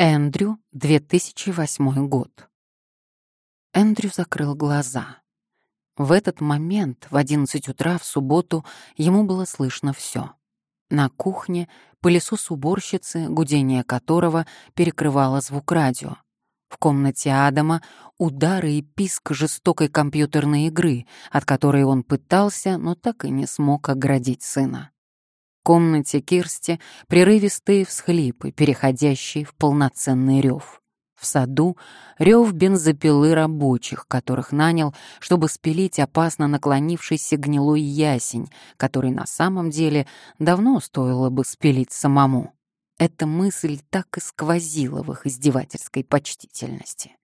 Эндрю, 2008 год. Эндрю закрыл глаза. В этот момент, в 11 утра в субботу, ему было слышно все. На кухне пылесос уборщицы, гудение которого перекрывало звук радио. В комнате Адама удары и писк жестокой компьютерной игры, от которой он пытался, но так и не смог оградить сына комнате Кирсти прерывистые всхлипы, переходящие в полноценный рев. В саду рев бензопилы рабочих, которых нанял, чтобы спилить опасно наклонившийся гнилой ясень, который на самом деле давно стоило бы спилить самому. Эта мысль так и сквозила в их издевательской почтительности.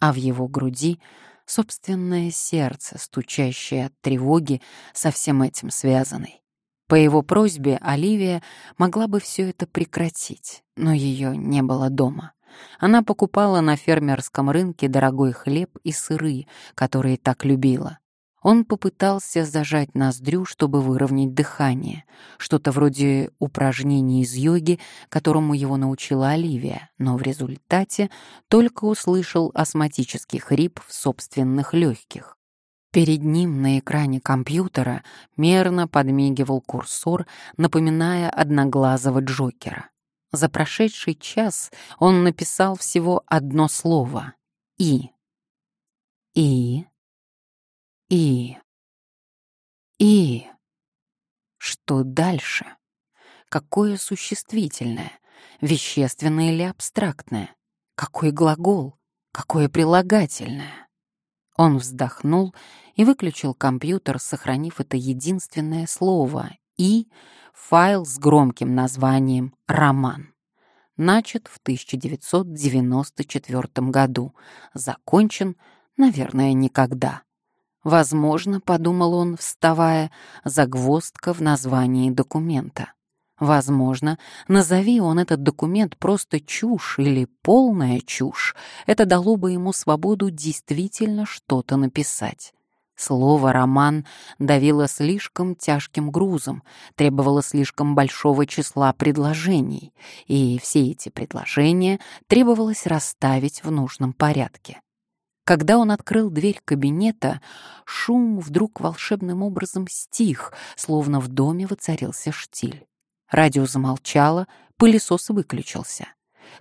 А в его груди собственное сердце, стучащее от тревоги, со всем этим связанной. По его просьбе Оливия могла бы все это прекратить, но ее не было дома. Она покупала на фермерском рынке дорогой хлеб и сыры, которые так любила. Он попытался зажать ноздрю, чтобы выровнять дыхание, что-то вроде упражнений из йоги, которому его научила Оливия, но в результате только услышал астматический хрип в собственных легких. Перед ним на экране компьютера мерно подмигивал курсор, напоминая одноглазого Джокера. За прошедший час он написал всего одно слово «И». «И». «И». «И». Что дальше? Какое существительное? Вещественное или абстрактное? Какой глагол? Какое прилагательное? Он вздохнул и выключил компьютер, сохранив это единственное слово и файл с громким названием «Роман». Начат в 1994 году, закончен, наверное, никогда. Возможно, подумал он, вставая, загвоздка в названии документа. Возможно, назови он этот документ просто чушь или полная чушь, это дало бы ему свободу действительно что-то написать. Слово «роман» давило слишком тяжким грузом, требовало слишком большого числа предложений, и все эти предложения требовалось расставить в нужном порядке. Когда он открыл дверь кабинета, шум вдруг волшебным образом стих, словно в доме воцарился штиль. Радио замолчало, пылесос выключился.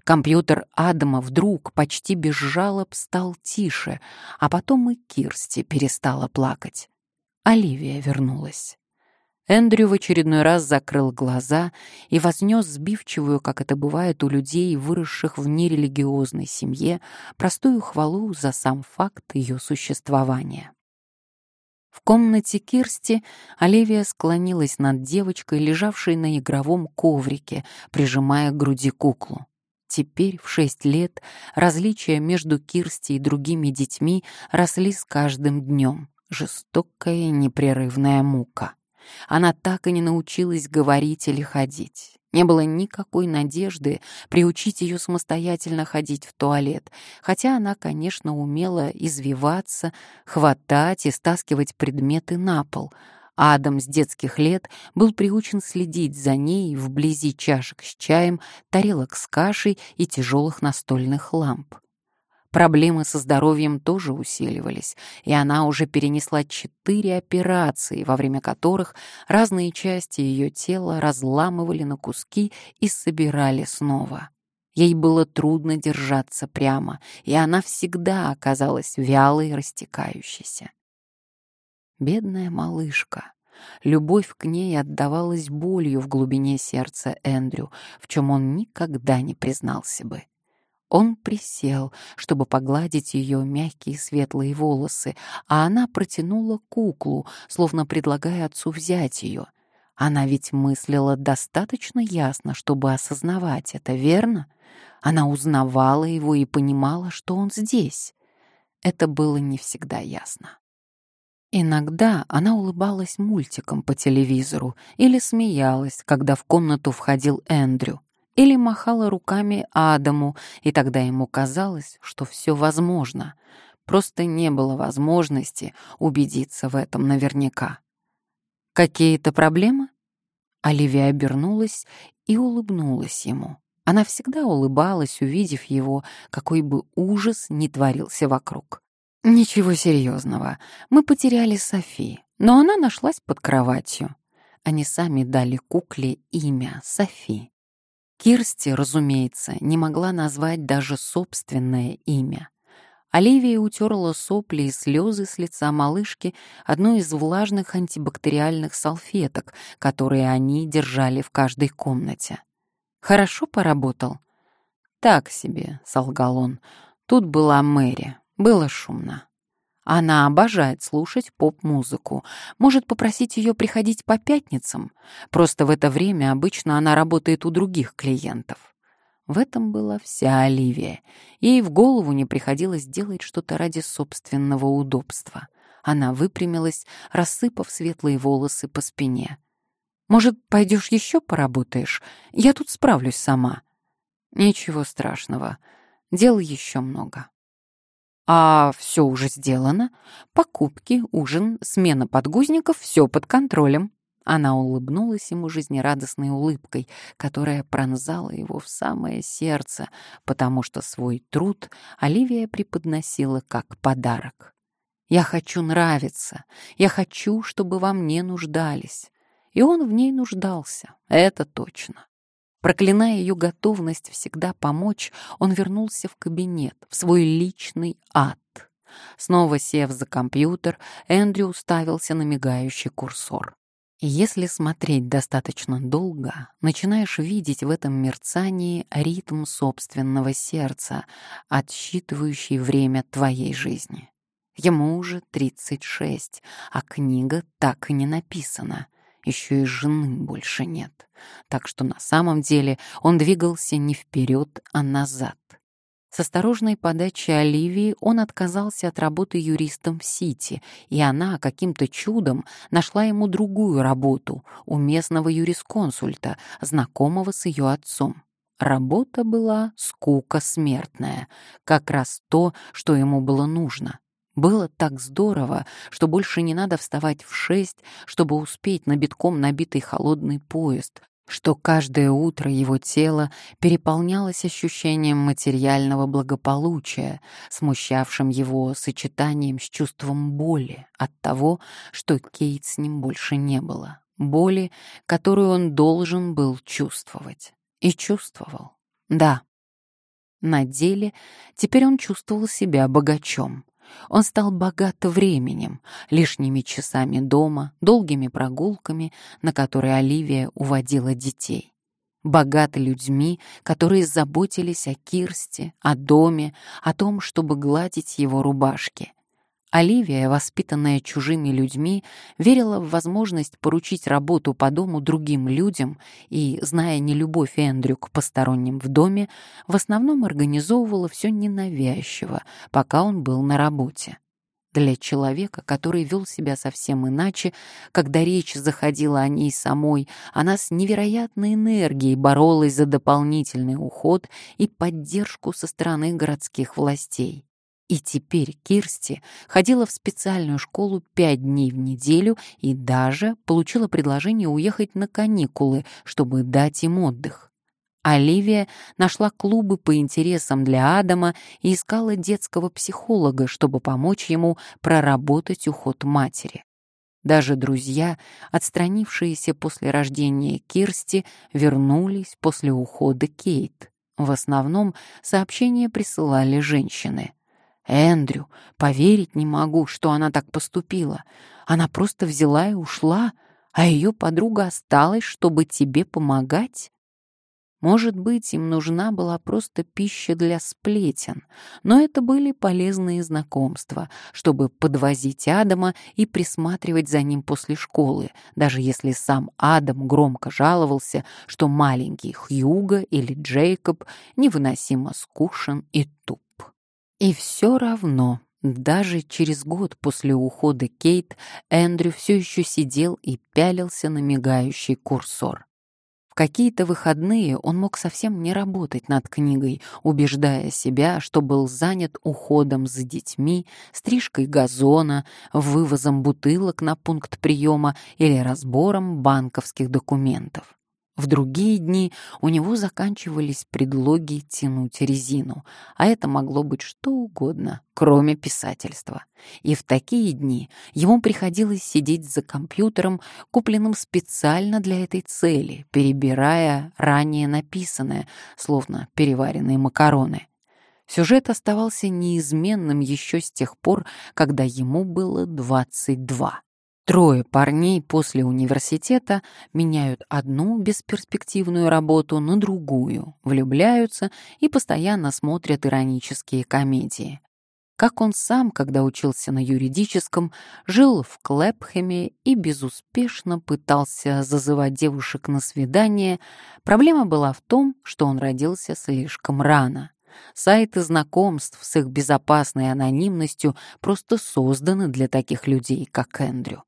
Компьютер Адама вдруг почти без жалоб стал тише, а потом и Кирсти перестала плакать. Оливия вернулась. Эндрю в очередной раз закрыл глаза и вознес сбивчивую, как это бывает у людей, выросших в нерелигиозной семье, простую хвалу за сам факт ее существования. В комнате Кирсти Оливия склонилась над девочкой, лежавшей на игровом коврике, прижимая к груди куклу. Теперь, в шесть лет, различия между Кирсти и другими детьми росли с каждым днем. Жестокая непрерывная мука. Она так и не научилась говорить или ходить. Не было никакой надежды приучить ее самостоятельно ходить в туалет, хотя она, конечно, умела извиваться, хватать и стаскивать предметы на пол. Адам с детских лет был приучен следить за ней вблизи чашек с чаем, тарелок с кашей и тяжелых настольных ламп. Проблемы со здоровьем тоже усиливались, и она уже перенесла четыре операции, во время которых разные части ее тела разламывали на куски и собирали снова. Ей было трудно держаться прямо, и она всегда оказалась вялой и растекающейся. Бедная малышка. Любовь к ней отдавалась болью в глубине сердца Эндрю, в чем он никогда не признался бы. Он присел, чтобы погладить ее мягкие светлые волосы, а она протянула куклу, словно предлагая отцу взять ее. Она ведь мыслила достаточно ясно, чтобы осознавать это, верно? Она узнавала его и понимала, что он здесь. Это было не всегда ясно. Иногда она улыбалась мультиком по телевизору или смеялась, когда в комнату входил Эндрю или махала руками Адаму, и тогда ему казалось, что все возможно. Просто не было возможности убедиться в этом наверняка. «Какие-то проблемы?» Оливия обернулась и улыбнулась ему. Она всегда улыбалась, увидев его, какой бы ужас ни творился вокруг. «Ничего серьезного. Мы потеряли Софи, но она нашлась под кроватью. Они сами дали кукле имя Софи. Кирсти, разумеется, не могла назвать даже собственное имя. Оливия утерла сопли и слезы с лица малышки одной из влажных антибактериальных салфеток, которые они держали в каждой комнате. «Хорошо поработал?» «Так себе», — солгал он. «Тут была Мэри. Было шумно». Она обожает слушать поп-музыку. Может попросить ее приходить по пятницам. Просто в это время обычно она работает у других клиентов. В этом была вся Оливия. Ей в голову не приходилось делать что-то ради собственного удобства. Она выпрямилась, рассыпав светлые волосы по спине. «Может, пойдешь еще поработаешь? Я тут справлюсь сама». «Ничего страшного. Дел еще много». А все уже сделано. Покупки, ужин, смена подгузников — все под контролем. Она улыбнулась ему жизнерадостной улыбкой, которая пронзала его в самое сердце, потому что свой труд Оливия преподносила как подарок. «Я хочу нравиться, я хочу, чтобы во мне нуждались». И он в ней нуждался, это точно. Проклиная ее готовность всегда помочь, он вернулся в кабинет, в свой личный ад. Снова сев за компьютер, Эндрю уставился на мигающий курсор. если смотреть достаточно долго, начинаешь видеть в этом мерцании ритм собственного сердца, отсчитывающий время твоей жизни. Ему уже 36, а книга так и не написана — еще и жены больше нет. Так что на самом деле он двигался не вперед, а назад. С осторожной подачей Оливии он отказался от работы юристом в Сити, и она каким-то чудом нашла ему другую работу у местного юрисконсульта, знакомого с ее отцом. Работа была скука смертная, как раз то, что ему было нужно. Было так здорово, что больше не надо вставать в шесть, чтобы успеть на битком набитый холодный поезд, что каждое утро его тело переполнялось ощущением материального благополучия, смущавшим его сочетанием с чувством боли от того, что Кейт с ним больше не было, боли, которую он должен был чувствовать. И чувствовал. Да. На деле теперь он чувствовал себя богачом. Он стал богат временем, лишними часами дома, долгими прогулками, на которые Оливия уводила детей. Богат людьми, которые заботились о Кирсте, о доме, о том, чтобы гладить его рубашки. Оливия, воспитанная чужими людьми, верила в возможность поручить работу по дому другим людям и, зная нелюбовь Эндрю к посторонним в доме, в основном организовывала все ненавязчиво, пока он был на работе. Для человека, который вел себя совсем иначе, когда речь заходила о ней самой, она с невероятной энергией боролась за дополнительный уход и поддержку со стороны городских властей. И теперь Кирсти ходила в специальную школу пять дней в неделю и даже получила предложение уехать на каникулы, чтобы дать им отдых. Оливия нашла клубы по интересам для Адама и искала детского психолога, чтобы помочь ему проработать уход матери. Даже друзья, отстранившиеся после рождения Кирсти, вернулись после ухода Кейт. В основном сообщения присылали женщины — Эндрю, поверить не могу, что она так поступила. Она просто взяла и ушла, а ее подруга осталась, чтобы тебе помогать. Может быть, им нужна была просто пища для сплетен, но это были полезные знакомства, чтобы подвозить Адама и присматривать за ним после школы, даже если сам Адам громко жаловался, что маленький Хьюго или Джейкоб невыносимо скушен и туп. И все равно, даже через год после ухода Кейт, Эндрю все еще сидел и пялился на мигающий курсор. В какие-то выходные он мог совсем не работать над книгой, убеждая себя, что был занят уходом за детьми, стрижкой газона, вывозом бутылок на пункт приема или разбором банковских документов. В другие дни у него заканчивались предлоги тянуть резину, а это могло быть что угодно, кроме писательства. И в такие дни ему приходилось сидеть за компьютером, купленным специально для этой цели, перебирая ранее написанное, словно переваренные макароны. Сюжет оставался неизменным еще с тех пор, когда ему было 22. Трое парней после университета меняют одну бесперспективную работу на другую, влюбляются и постоянно смотрят иронические комедии. Как он сам, когда учился на юридическом, жил в Клэпхэме и безуспешно пытался зазывать девушек на свидание, проблема была в том, что он родился слишком рано. Сайты знакомств с их безопасной анонимностью просто созданы для таких людей, как Эндрю.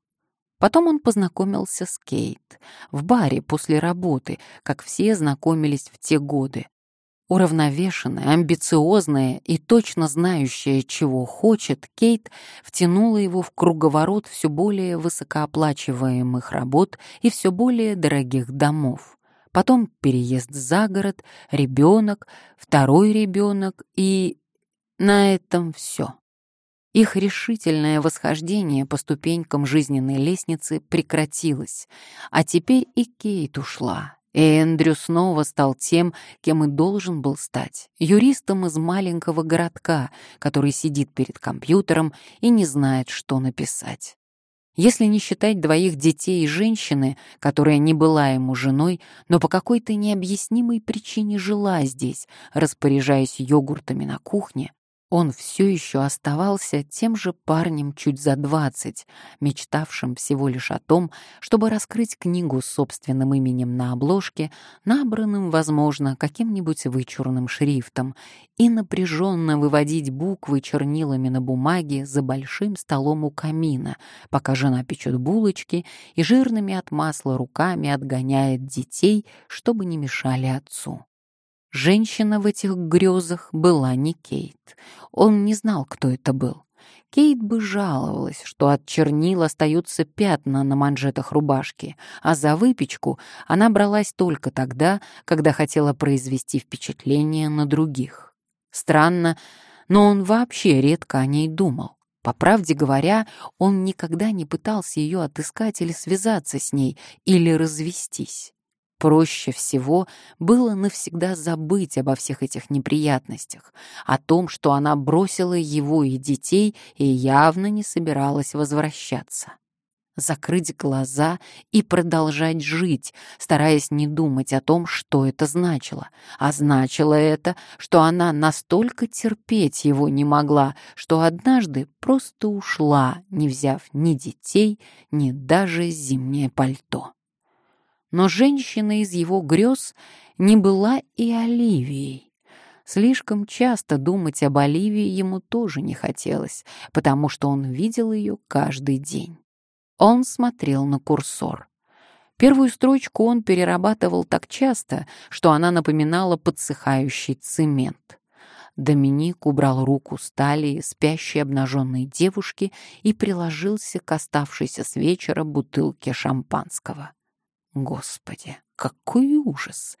Потом он познакомился с Кейт в баре после работы, как все знакомились в те годы. Уравновешенная, амбициозная и точно знающая, чего хочет, Кейт втянула его в круговорот все более высокооплачиваемых работ и все более дорогих домов. Потом переезд за город, ребенок, второй ребенок и... На этом все. Их решительное восхождение по ступенькам жизненной лестницы прекратилось, а теперь и Кейт ушла. И Эндрю снова стал тем, кем и должен был стать, юристом из маленького городка, который сидит перед компьютером и не знает, что написать. Если не считать двоих детей и женщины, которая не была ему женой, но по какой-то необъяснимой причине жила здесь, распоряжаясь йогуртами на кухне, он все еще оставался тем же парнем чуть за двадцать, мечтавшим всего лишь о том, чтобы раскрыть книгу с собственным именем на обложке, набранным, возможно, каким-нибудь вычурным шрифтом, и напряженно выводить буквы чернилами на бумаге за большим столом у камина, пока жена печет булочки и жирными от масла руками отгоняет детей, чтобы не мешали отцу. Женщина в этих грезах была не Кейт. Он не знал, кто это был. Кейт бы жаловалась, что от чернил остаются пятна на манжетах рубашки, а за выпечку она бралась только тогда, когда хотела произвести впечатление на других. Странно, но он вообще редко о ней думал. По правде говоря, он никогда не пытался ее отыскать или связаться с ней, или развестись. Проще всего было навсегда забыть обо всех этих неприятностях, о том, что она бросила его и детей и явно не собиралась возвращаться. Закрыть глаза и продолжать жить, стараясь не думать о том, что это значило. А значило это, что она настолько терпеть его не могла, что однажды просто ушла, не взяв ни детей, ни даже зимнее пальто. Но женщина из его грез не была и Оливией. Слишком часто думать об Оливии ему тоже не хотелось, потому что он видел ее каждый день. Он смотрел на курсор. Первую строчку он перерабатывал так часто, что она напоминала подсыхающий цемент. Доминик убрал руку с талии спящей обнаженной девушки и приложился к оставшейся с вечера бутылке шампанского. Господи, какой ужас!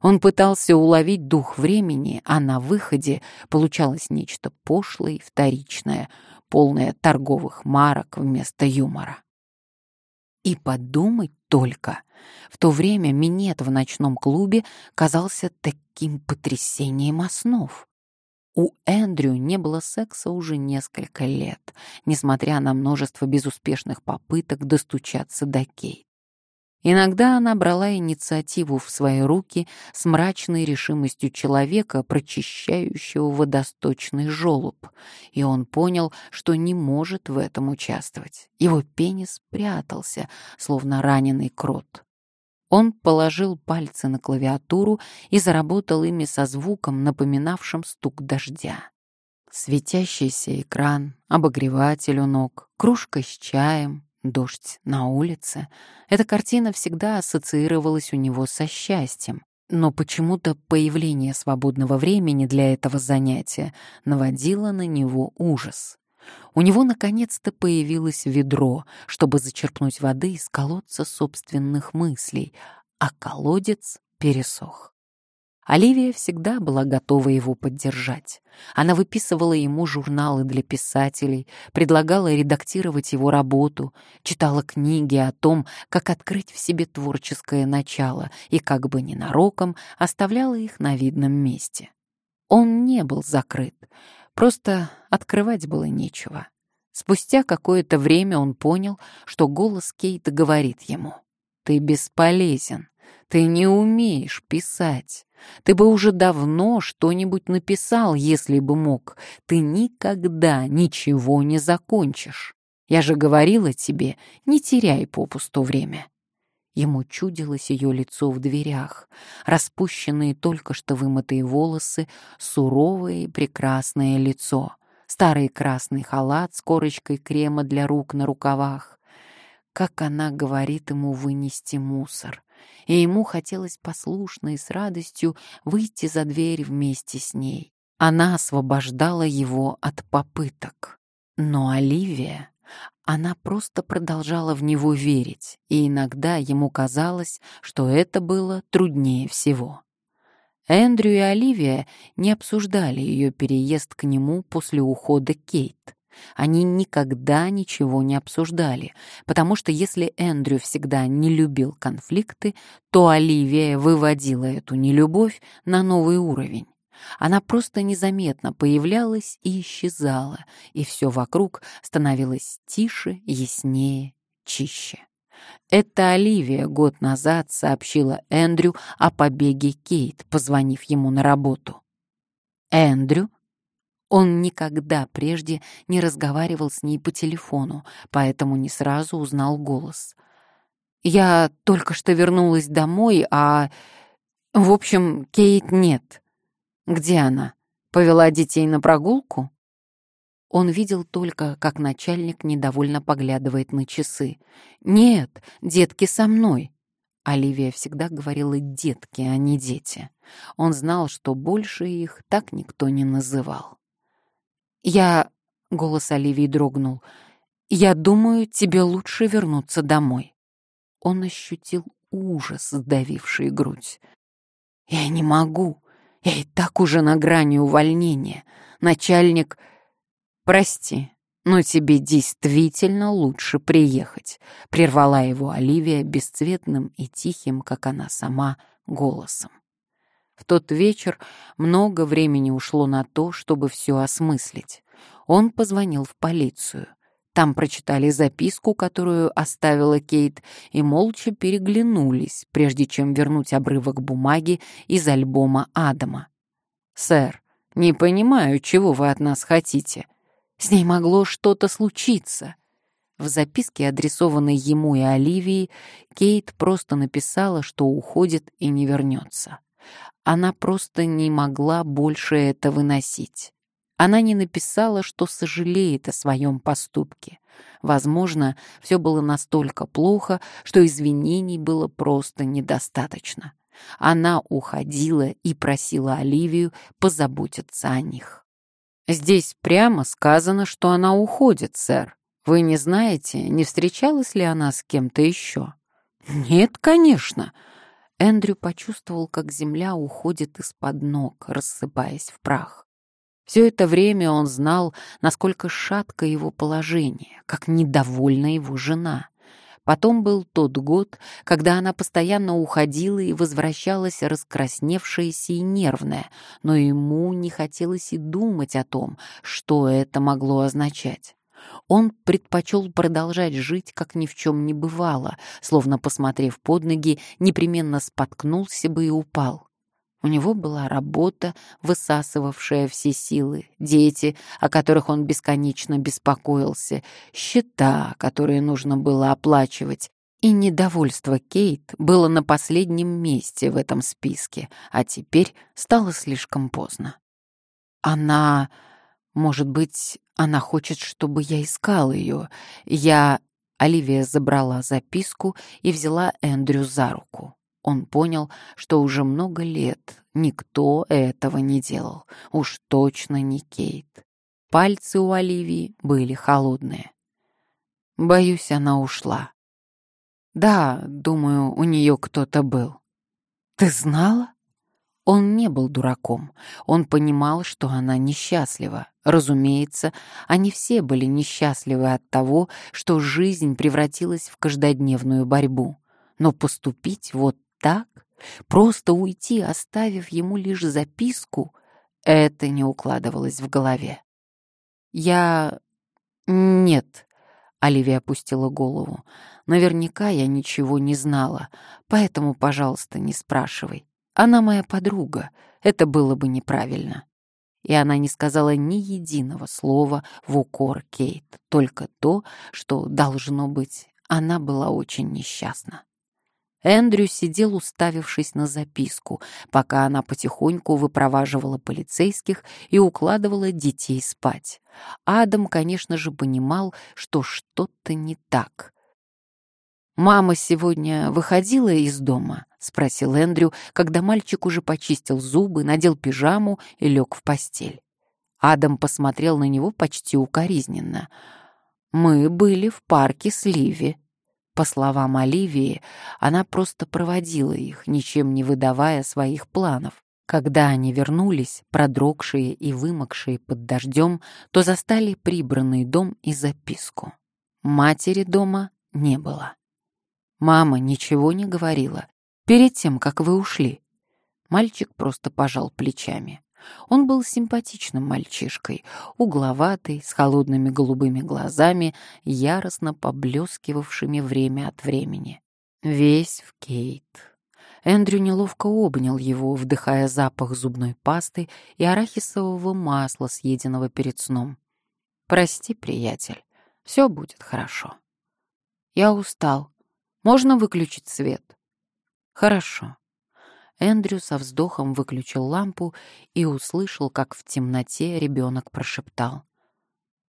Он пытался уловить дух времени, а на выходе получалось нечто пошлое и вторичное, полное торговых марок вместо юмора. И подумать только, в то время минет в ночном клубе казался таким потрясением основ. У Эндрю не было секса уже несколько лет, несмотря на множество безуспешных попыток достучаться до Кейт. Иногда она брала инициативу в свои руки с мрачной решимостью человека, прочищающего водосточный желоб, и он понял, что не может в этом участвовать. Его пенис прятался, словно раненый крот. Он положил пальцы на клавиатуру и заработал ими со звуком, напоминавшим стук дождя. Светящийся экран, обогреватель у ног, кружка с чаем, Дождь на улице. Эта картина всегда ассоциировалась у него со счастьем. Но почему-то появление свободного времени для этого занятия наводило на него ужас. У него наконец-то появилось ведро, чтобы зачерпнуть воды из колодца собственных мыслей, а колодец пересох. Оливия всегда была готова его поддержать. Она выписывала ему журналы для писателей, предлагала редактировать его работу, читала книги о том, как открыть в себе творческое начало и как бы ненароком оставляла их на видном месте. Он не был закрыт, просто открывать было нечего. Спустя какое-то время он понял, что голос Кейта говорит ему «Ты бесполезен, ты не умеешь писать». Ты бы уже давно что-нибудь написал, если бы мог. Ты никогда ничего не закончишь. Я же говорила тебе, не теряй попусту время. Ему чудилось ее лицо в дверях, распущенные только что вымытые волосы, суровое и прекрасное лицо, старый красный халат с корочкой крема для рук на рукавах. Как она говорит ему вынести мусор и ему хотелось послушно и с радостью выйти за дверь вместе с ней. Она освобождала его от попыток. Но Оливия, она просто продолжала в него верить, и иногда ему казалось, что это было труднее всего. Эндрю и Оливия не обсуждали ее переезд к нему после ухода Кейт. Они никогда ничего не обсуждали, потому что если Эндрю всегда не любил конфликты, то Оливия выводила эту нелюбовь на новый уровень. Она просто незаметно появлялась и исчезала, и все вокруг становилось тише, яснее, чище. Это Оливия год назад сообщила Эндрю о побеге Кейт, позвонив ему на работу. Эндрю он никогда прежде не разговаривал с ней по телефону, поэтому не сразу узнал голос. «Я только что вернулась домой, а... В общем, Кейт нет. Где она? Повела детей на прогулку?» Он видел только, как начальник недовольно поглядывает на часы. «Нет, детки со мной». Оливия всегда говорила «детки», а не «дети». Он знал, что больше их так никто не называл. «Я...» — голос Оливии дрогнул. «Я думаю, тебе лучше вернуться домой». Он ощутил ужас, сдавивший грудь. «Я не могу. Я и так уже на грани увольнения. Начальник...» «Прости, но тебе действительно лучше приехать», — прервала его Оливия бесцветным и тихим, как она сама, голосом. В тот вечер много времени ушло на то, чтобы все осмыслить. Он позвонил в полицию. Там прочитали записку, которую оставила Кейт, и молча переглянулись, прежде чем вернуть обрывок бумаги из альбома Адама. «Сэр, не понимаю, чего вы от нас хотите. С ней могло что-то случиться». В записке, адресованной ему и Оливии, Кейт просто написала, что уходит и не вернется. Она просто не могла больше это выносить. Она не написала, что сожалеет о своем поступке. Возможно, все было настолько плохо, что извинений было просто недостаточно. Она уходила и просила Оливию позаботиться о них. «Здесь прямо сказано, что она уходит, сэр. Вы не знаете, не встречалась ли она с кем-то еще?» «Нет, конечно», Эндрю почувствовал, как земля уходит из-под ног, рассыпаясь в прах. Все это время он знал, насколько шатко его положение, как недовольна его жена. Потом был тот год, когда она постоянно уходила и возвращалась раскрасневшаяся и нервная, но ему не хотелось и думать о том, что это могло означать. Он предпочел продолжать жить, как ни в чем не бывало, словно, посмотрев под ноги, непременно споткнулся бы и упал. У него была работа, высасывавшая все силы, дети, о которых он бесконечно беспокоился, счета, которые нужно было оплачивать, и недовольство Кейт было на последнем месте в этом списке, а теперь стало слишком поздно. Она может быть, она хочет, чтобы я искал ее. Я... Оливия забрала записку и взяла Эндрю за руку. Он понял, что уже много лет никто этого не делал. Уж точно не Кейт. Пальцы у Оливии были холодные. Боюсь, она ушла. Да, думаю, у нее кто-то был. Ты знала? Он не был дураком. Он понимал, что она несчастлива. Разумеется, они все были несчастливы от того, что жизнь превратилась в каждодневную борьбу. Но поступить вот так, просто уйти, оставив ему лишь записку, это не укладывалось в голове. «Я... нет», — Оливия опустила голову. «Наверняка я ничего не знала, поэтому, пожалуйста, не спрашивай. Она моя подруга, это было бы неправильно». И она не сказала ни единого слова в укор Кейт, только то, что, должно быть, она была очень несчастна. Эндрю сидел, уставившись на записку, пока она потихоньку выпроваживала полицейских и укладывала детей спать. Адам, конечно же, понимал, что что-то не так. «Мама сегодня выходила из дома?» — спросил Эндрю, когда мальчик уже почистил зубы, надел пижаму и лег в постель. Адам посмотрел на него почти укоризненно. «Мы были в парке с Ливи», по словам Оливии, она просто проводила их, ничем не выдавая своих планов. Когда они вернулись, продрогшие и вымокшие под дождем, то застали прибранный дом и записку. Матери дома не было. Мама ничего не говорила перед тем, как вы ушли. Мальчик просто пожал плечами. Он был симпатичным мальчишкой, угловатый, с холодными голубыми глазами, яростно поблескивавшими время от времени. Весь в Кейт. Эндрю неловко обнял его, вдыхая запах зубной пасты и арахисового масла, съеденного перед сном. «Прости, приятель, все будет хорошо». «Я устал. Можно выключить свет?» «Хорошо». Эндрю со вздохом выключил лампу и услышал, как в темноте ребенок прошептал.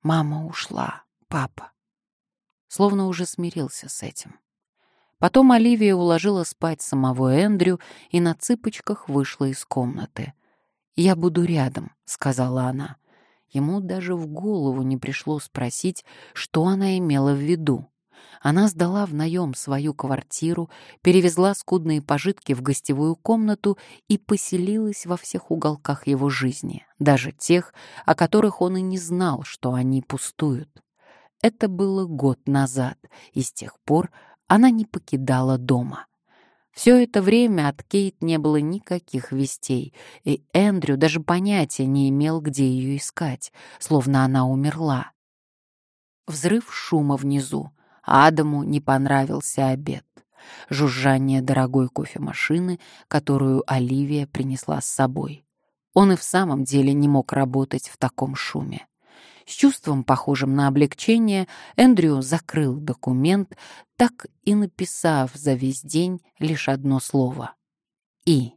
«Мама ушла, папа». Словно уже смирился с этим. Потом Оливия уложила спать самого Эндрю и на цыпочках вышла из комнаты. «Я буду рядом», — сказала она. Ему даже в голову не пришло спросить, что она имела в виду. Она сдала в наем свою квартиру, перевезла скудные пожитки в гостевую комнату и поселилась во всех уголках его жизни, даже тех, о которых он и не знал, что они пустуют. Это было год назад, и с тех пор она не покидала дома. Все это время от Кейт не было никаких вестей, и Эндрю даже понятия не имел, где ее искать, словно она умерла. Взрыв шума внизу, Адаму не понравился обед. Жужжание дорогой кофемашины, которую Оливия принесла с собой. Он и в самом деле не мог работать в таком шуме. С чувством, похожим на облегчение, Эндрю закрыл документ, так и написав за весь день лишь одно слово. «И».